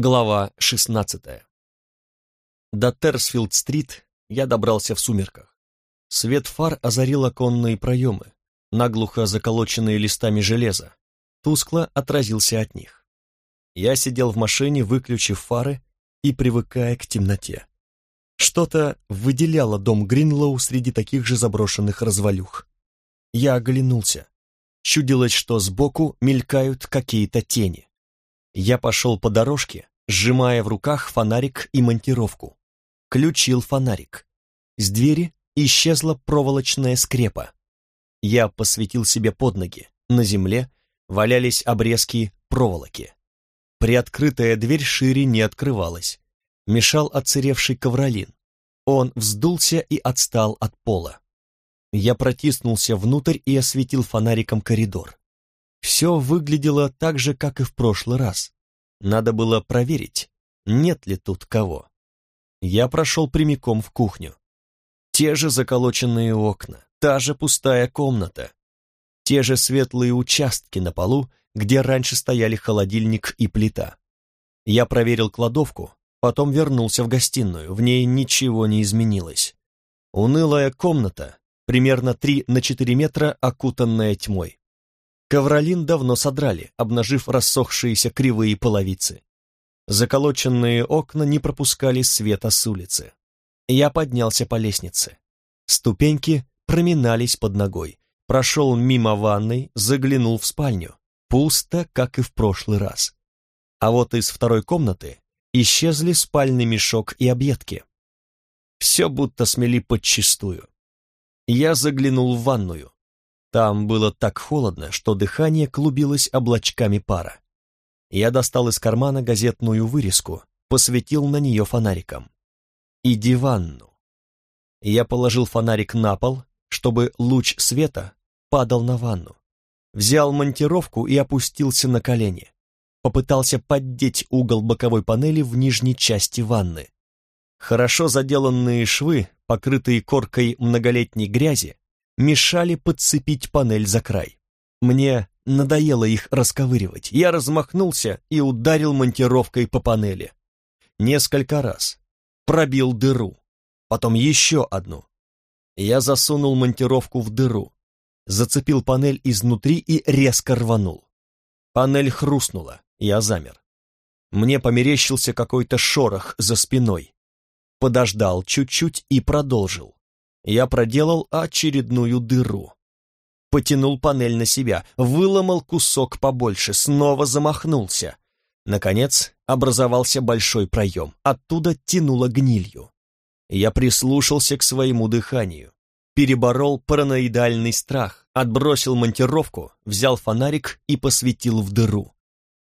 Глава 16 До Терсфилд-стрит я добрался в сумерках. Свет фар озарил оконные проемы, наглухо заколоченные листами железа, тускло отразился от них. Я сидел в машине, выключив фары и привыкая к темноте. Что-то выделяло дом Гринлоу среди таких же заброшенных развалюх. Я оглянулся. Чудилось, что сбоку мелькают какие-то тени. Я пошел по дорожке, сжимая в руках фонарик и монтировку. Ключил фонарик. С двери исчезла проволочная скрепа. Я посветил себе под ноги. На земле валялись обрезки проволоки. Приоткрытая дверь шире не открывалась. Мешал отсыревший ковролин. Он вздулся и отстал от пола. Я протиснулся внутрь и осветил фонариком коридор. Все выглядело так же, как и в прошлый раз. Надо было проверить, нет ли тут кого. Я прошел прямиком в кухню. Те же заколоченные окна, та же пустая комната, те же светлые участки на полу, где раньше стояли холодильник и плита. Я проверил кладовку, потом вернулся в гостиную, в ней ничего не изменилось. Унылая комната, примерно 3 на 4 метра, окутанная тьмой. Ковролин давно содрали, обнажив рассохшиеся кривые половицы. Заколоченные окна не пропускали света с улицы. Я поднялся по лестнице. Ступеньки проминались под ногой. Прошел мимо ванной, заглянул в спальню. Пусто, как и в прошлый раз. А вот из второй комнаты исчезли спальный мешок и объедки. Все будто смели подчистую. Я заглянул в ванную. Там было так холодно, что дыхание клубилось облачками пара. Я достал из кармана газетную вырезку, посветил на нее фонариком. И диванну. Я положил фонарик на пол, чтобы луч света падал на ванну. Взял монтировку и опустился на колени. Попытался поддеть угол боковой панели в нижней части ванны. Хорошо заделанные швы, покрытые коркой многолетней грязи, мешали подцепить панель за край. Мне надоело их расковыривать. Я размахнулся и ударил монтировкой по панели. Несколько раз. Пробил дыру. Потом еще одну. Я засунул монтировку в дыру. Зацепил панель изнутри и резко рванул. Панель хрустнула. Я замер. Мне померещился какой-то шорох за спиной. Подождал чуть-чуть и продолжил я проделал очередную дыру. Потянул панель на себя, выломал кусок побольше, снова замахнулся. Наконец образовался большой проем, оттуда тянуло гнилью. Я прислушался к своему дыханию, переборол параноидальный страх, отбросил монтировку, взял фонарик и посветил в дыру.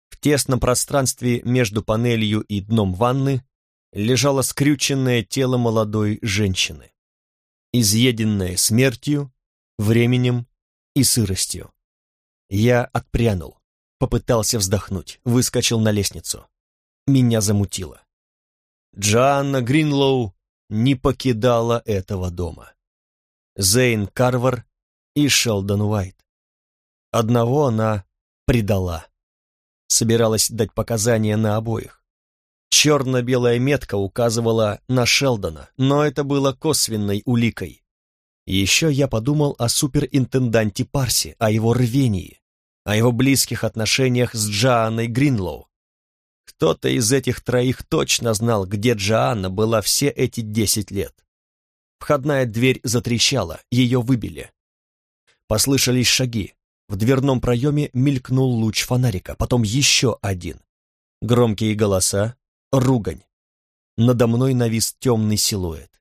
В тесном пространстве между панелью и дном ванны лежало скрюченное тело молодой женщины изъеденное смертью, временем и сыростью. Я отпрянул, попытался вздохнуть, выскочил на лестницу. Меня замутило. Джоанна Гринлоу не покидала этого дома. Зейн Карвар и Шелдон Уайт. Одного она предала. Собиралась дать показания на обоих. Черно-белая метка указывала на Шелдона, но это было косвенной уликой. Еще я подумал о суперинтенданте Парси, о его рвении, о его близких отношениях с Джоанной Гринлоу. Кто-то из этих троих точно знал, где Джоанна была все эти десять лет. Входная дверь затрещала, ее выбили. Послышались шаги. В дверном проеме мелькнул луч фонарика, потом еще один. Громкие голоса, ругань. Надо мной навис темный силуэт.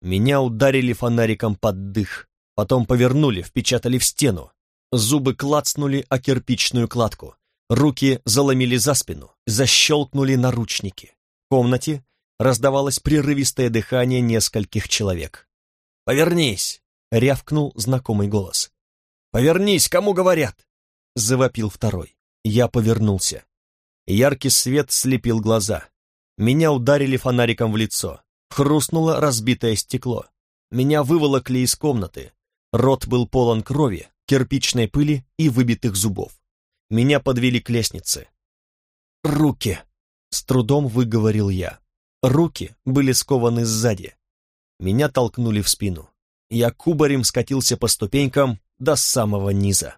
Меня ударили фонариком под дых, потом повернули, впечатали в стену. Зубы клацнули о кирпичную кладку. Руки заломили за спину, защелкнули наручники. В комнате раздавалось прерывистое дыхание нескольких человек. «Повернись!» — рявкнул знакомый голос. «Повернись, кому говорят!» — завопил второй. Я повернулся. Яркий свет слепил глаза. Меня ударили фонариком в лицо. Хрустнуло разбитое стекло. Меня выволокли из комнаты. Рот был полон крови, кирпичной пыли и выбитых зубов. Меня подвели к лестнице. Руки! С трудом выговорил я. Руки были скованы сзади. Меня толкнули в спину. Я кубарем скатился по ступенькам до самого низа.